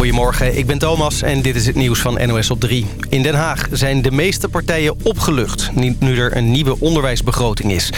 Goedemorgen, ik ben Thomas en dit is het nieuws van NOS op 3. In Den Haag zijn de meeste partijen opgelucht, nu er een nieuwe onderwijsbegroting is.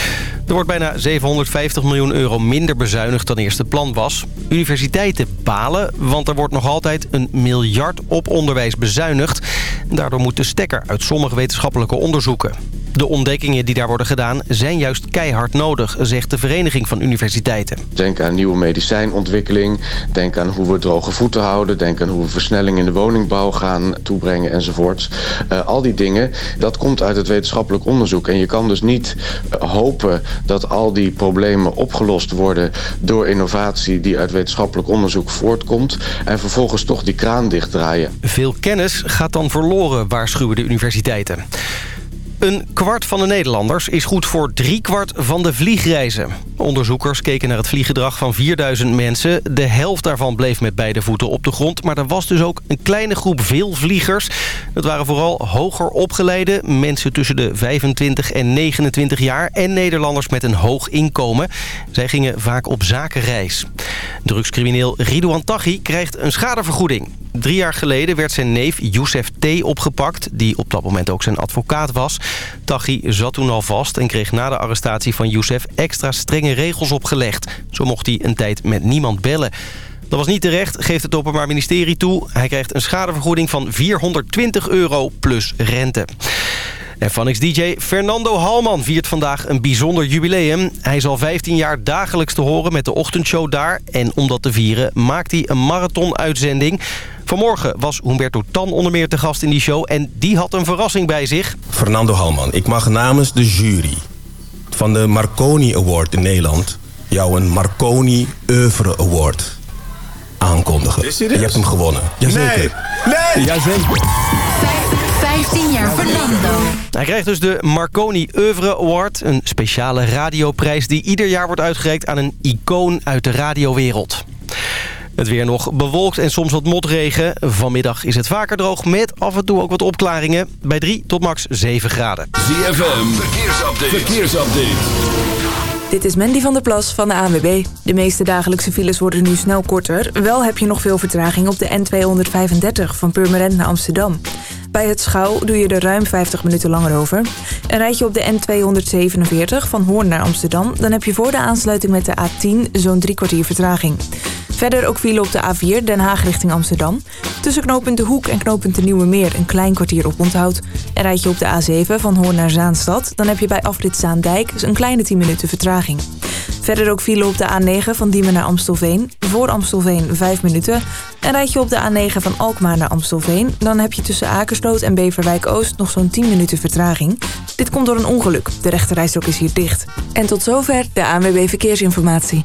Er wordt bijna 750 miljoen euro minder bezuinigd dan eerst het plan was. Universiteiten balen, want er wordt nog altijd een miljard op onderwijs bezuinigd. Daardoor moet de stekker uit sommige wetenschappelijke onderzoeken. De ontdekkingen die daar worden gedaan zijn juist keihard nodig, zegt de Vereniging van Universiteiten. Denk aan nieuwe medicijnontwikkeling, denk aan hoe we droge voeten houden... denk aan hoe we versnelling in de woningbouw gaan toebrengen enzovoorts. Uh, al die dingen, dat komt uit het wetenschappelijk onderzoek. En je kan dus niet uh, hopen dat al die problemen opgelost worden... door innovatie die uit wetenschappelijk onderzoek voortkomt... en vervolgens toch die kraan dichtdraaien. Veel kennis gaat dan verloren, waarschuwen de universiteiten. Een kwart van de Nederlanders is goed voor driekwart van de vliegreizen. Onderzoekers keken naar het vlieggedrag van 4000 mensen. De helft daarvan bleef met beide voeten op de grond. Maar er was dus ook een kleine groep veelvliegers. Dat waren vooral hoger opgeleide mensen tussen de 25 en 29 jaar... en Nederlanders met een hoog inkomen. Zij gingen vaak op zakenreis. Drugscrimineel Ridouan Taghi krijgt een schadevergoeding. Drie jaar geleden werd zijn neef Youssef T. opgepakt... die op dat moment ook zijn advocaat was. Taghi zat toen al vast en kreeg na de arrestatie van Youssef... extra strenge regels opgelegd. Zo mocht hij een tijd met niemand bellen. Dat was niet terecht, geeft het Openbaar Ministerie toe. Hij krijgt een schadevergoeding van 420 euro plus rente. En Phonics-dj Fernando Halman viert vandaag een bijzonder jubileum. Hij is al 15 jaar dagelijks te horen met de ochtendshow daar. En om dat te vieren maakt hij een marathon-uitzending. Vanmorgen was Humberto Tan onder meer te gast in die show... en die had een verrassing bij zich. Fernando Halman, ik mag namens de jury van de Marconi Award in Nederland... jou een Marconi Oeuvre Award aankondigen. Is hij je hebt hem gewonnen. Jazeker. Nee! Jazeker. 15 jaar Fernando. Hij krijgt dus de Marconi Oeuvre Award. Een speciale radioprijs die ieder jaar wordt uitgereikt aan een icoon uit de radiowereld. Het weer nog bewolkt en soms wat motregen. Vanmiddag is het vaker droog met af en toe ook wat opklaringen. Bij 3 tot max 7 graden. ZFM, verkeersupdate. verkeersupdate. Dit is Mandy van der Plas van de ANWB. De meeste dagelijkse files worden nu snel korter. Wel heb je nog veel vertraging op de N235 van Purmerend naar Amsterdam. Bij het Schouw doe je er ruim 50 minuten langer over. En rijd je op de N247 van Hoorn naar Amsterdam... dan heb je voor de aansluiting met de A10 zo'n drie kwartier vertraging. Verder ook file op de A4 Den Haag richting Amsterdam. Tussen knooppunt De Hoek en knooppunt De Nieuwe Meer een klein kwartier op onthoud. En rijd je op de A7 van Hoorn naar Zaanstad... dan heb je bij afrit Zaandijk een kleine 10 minuten vertraging. Verder ook file op de A9 van Diemen naar Amstelveen. Voor Amstelveen 5 minuten. En rijd je op de A9 van Alkmaar naar Amstelveen... dan heb je tussen Akersloot en Beverwijk Oost nog zo'n 10 minuten vertraging. Dit komt door een ongeluk. De rechterrijstrook is hier dicht. En tot zover de ANWB Verkeersinformatie.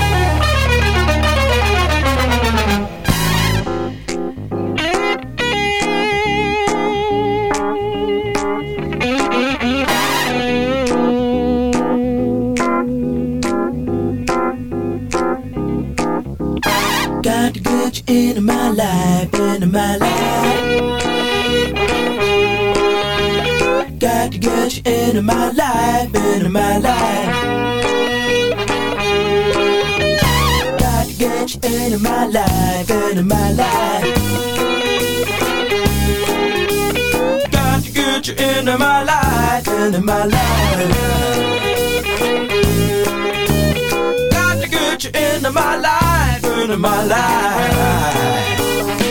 Into my life, into my life. Got to get you into my life, into my life. Got to get you into my life, into my life. Got to get you into my life, into my life.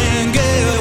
and give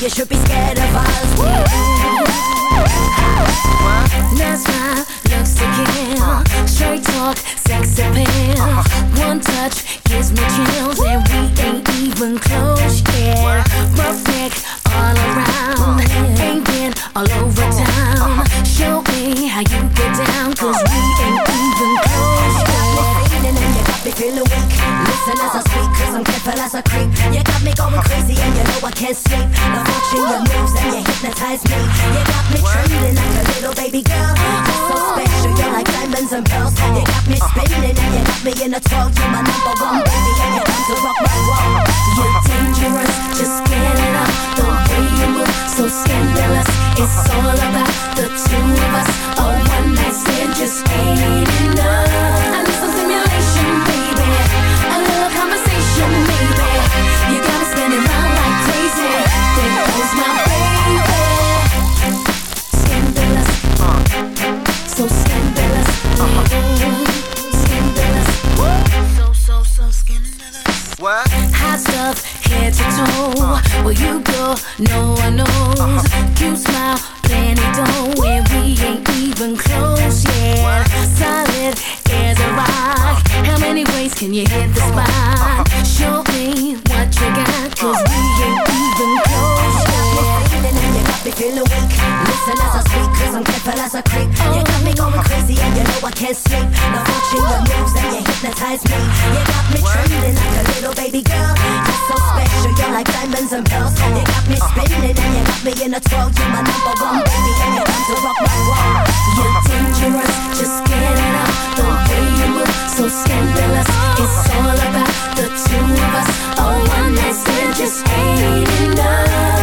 You should be scared of us. Woo! husband. You got me trembling like a little baby girl. You're so special, you're like diamonds and pearls. You got me spinning and you got me in a twirl. You're my number one me spinning and you got me in a twirl. You're my number one baby and you come to rock my world. You're dangerous, just get it up. The way you move, so scandalous. It's all about the two of us. A one night stand just ain't enough.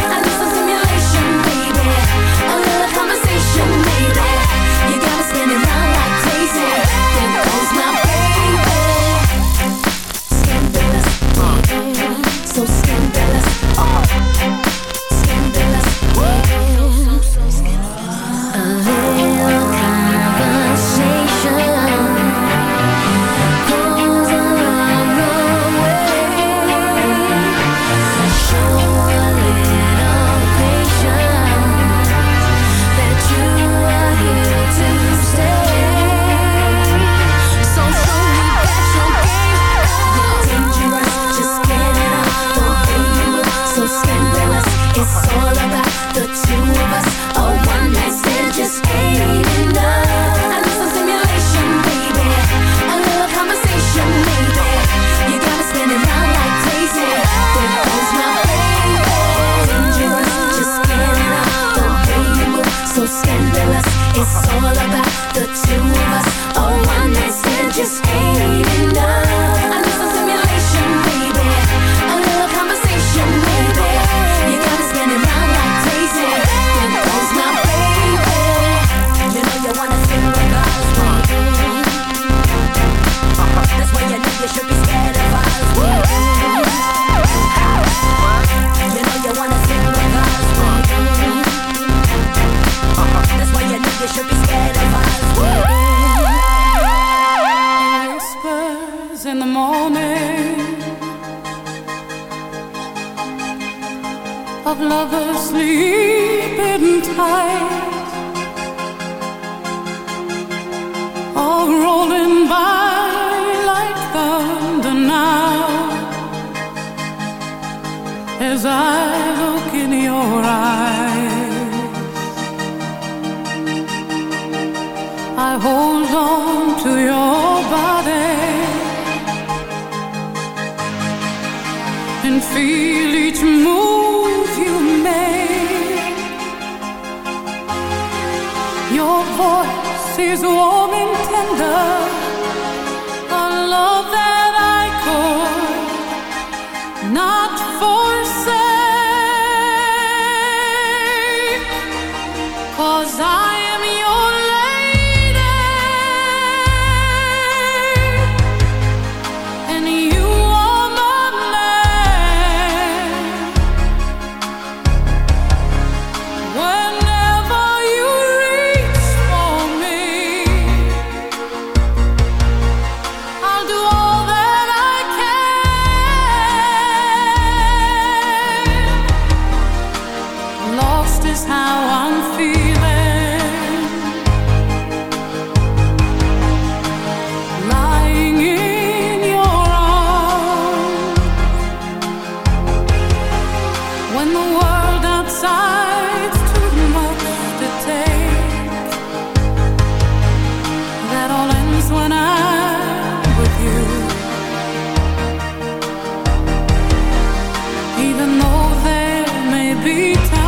in the morning of lovers sleeping tight. Oh. be time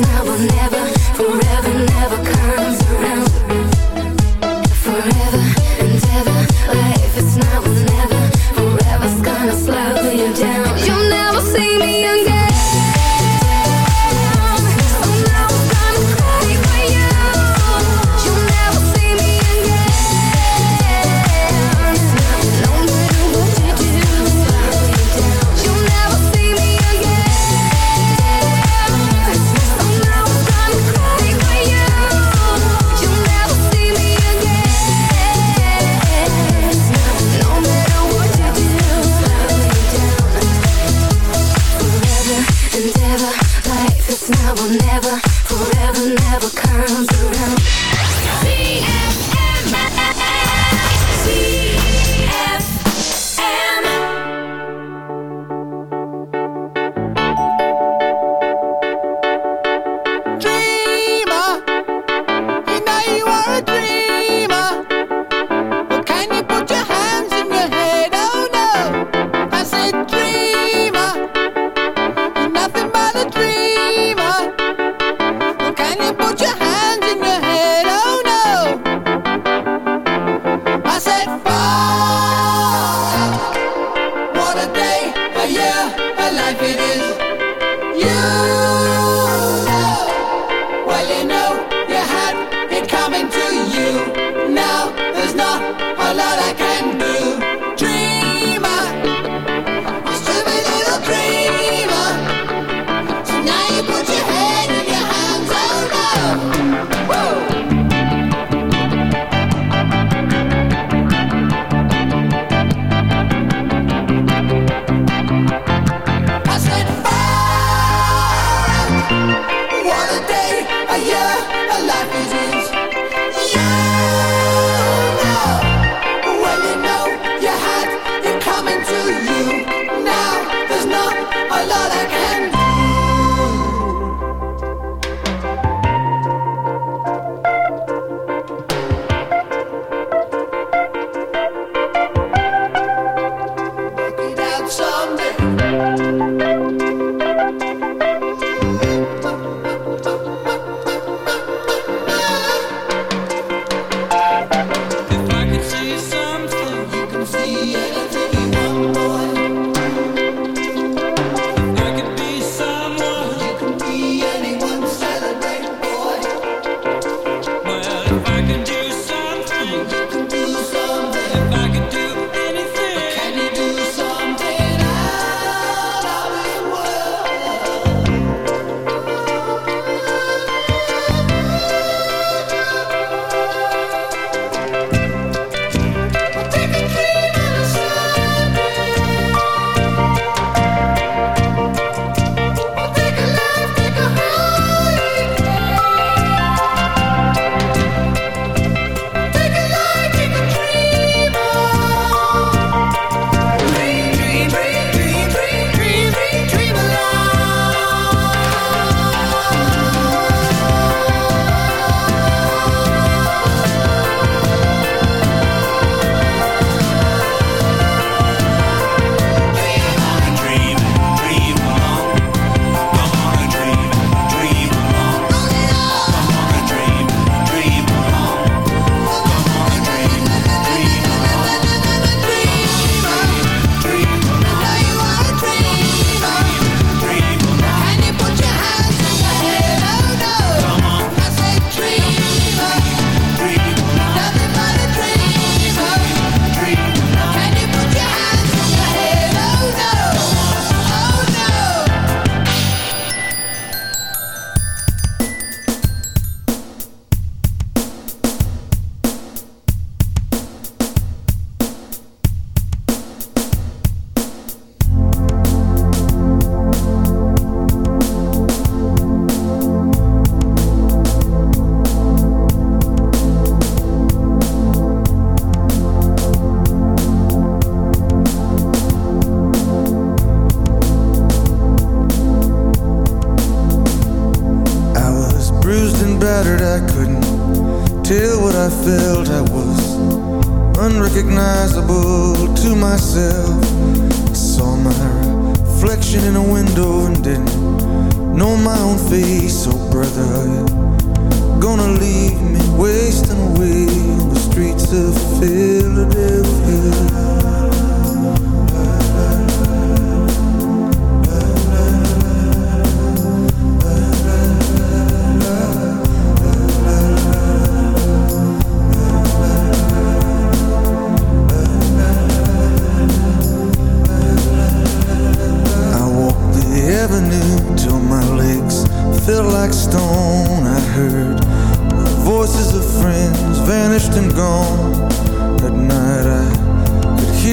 now or never.